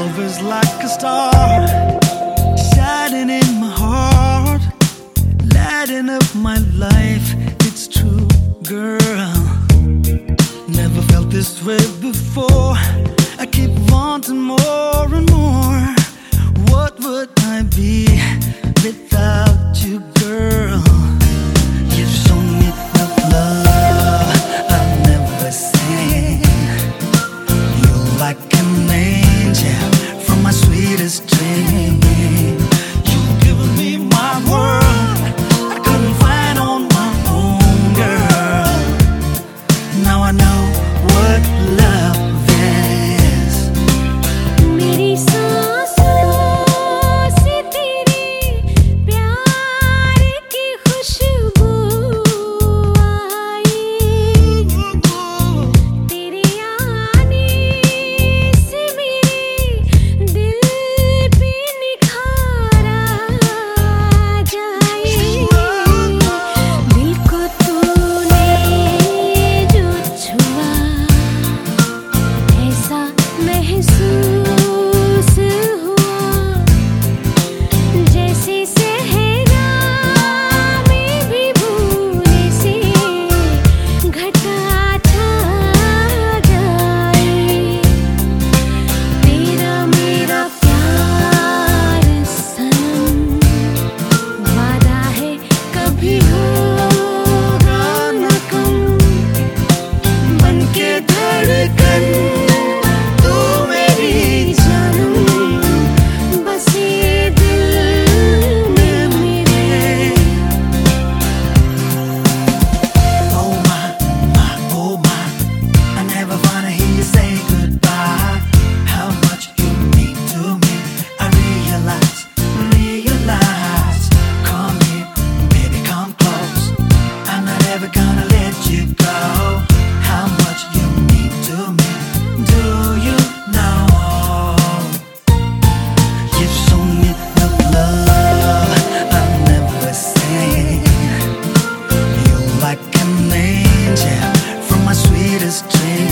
Love is like a star, shining in my heart, lighting up my life. It's true, girl. Never felt this way before. I keep wanting more and more. What would I be? sweetest dream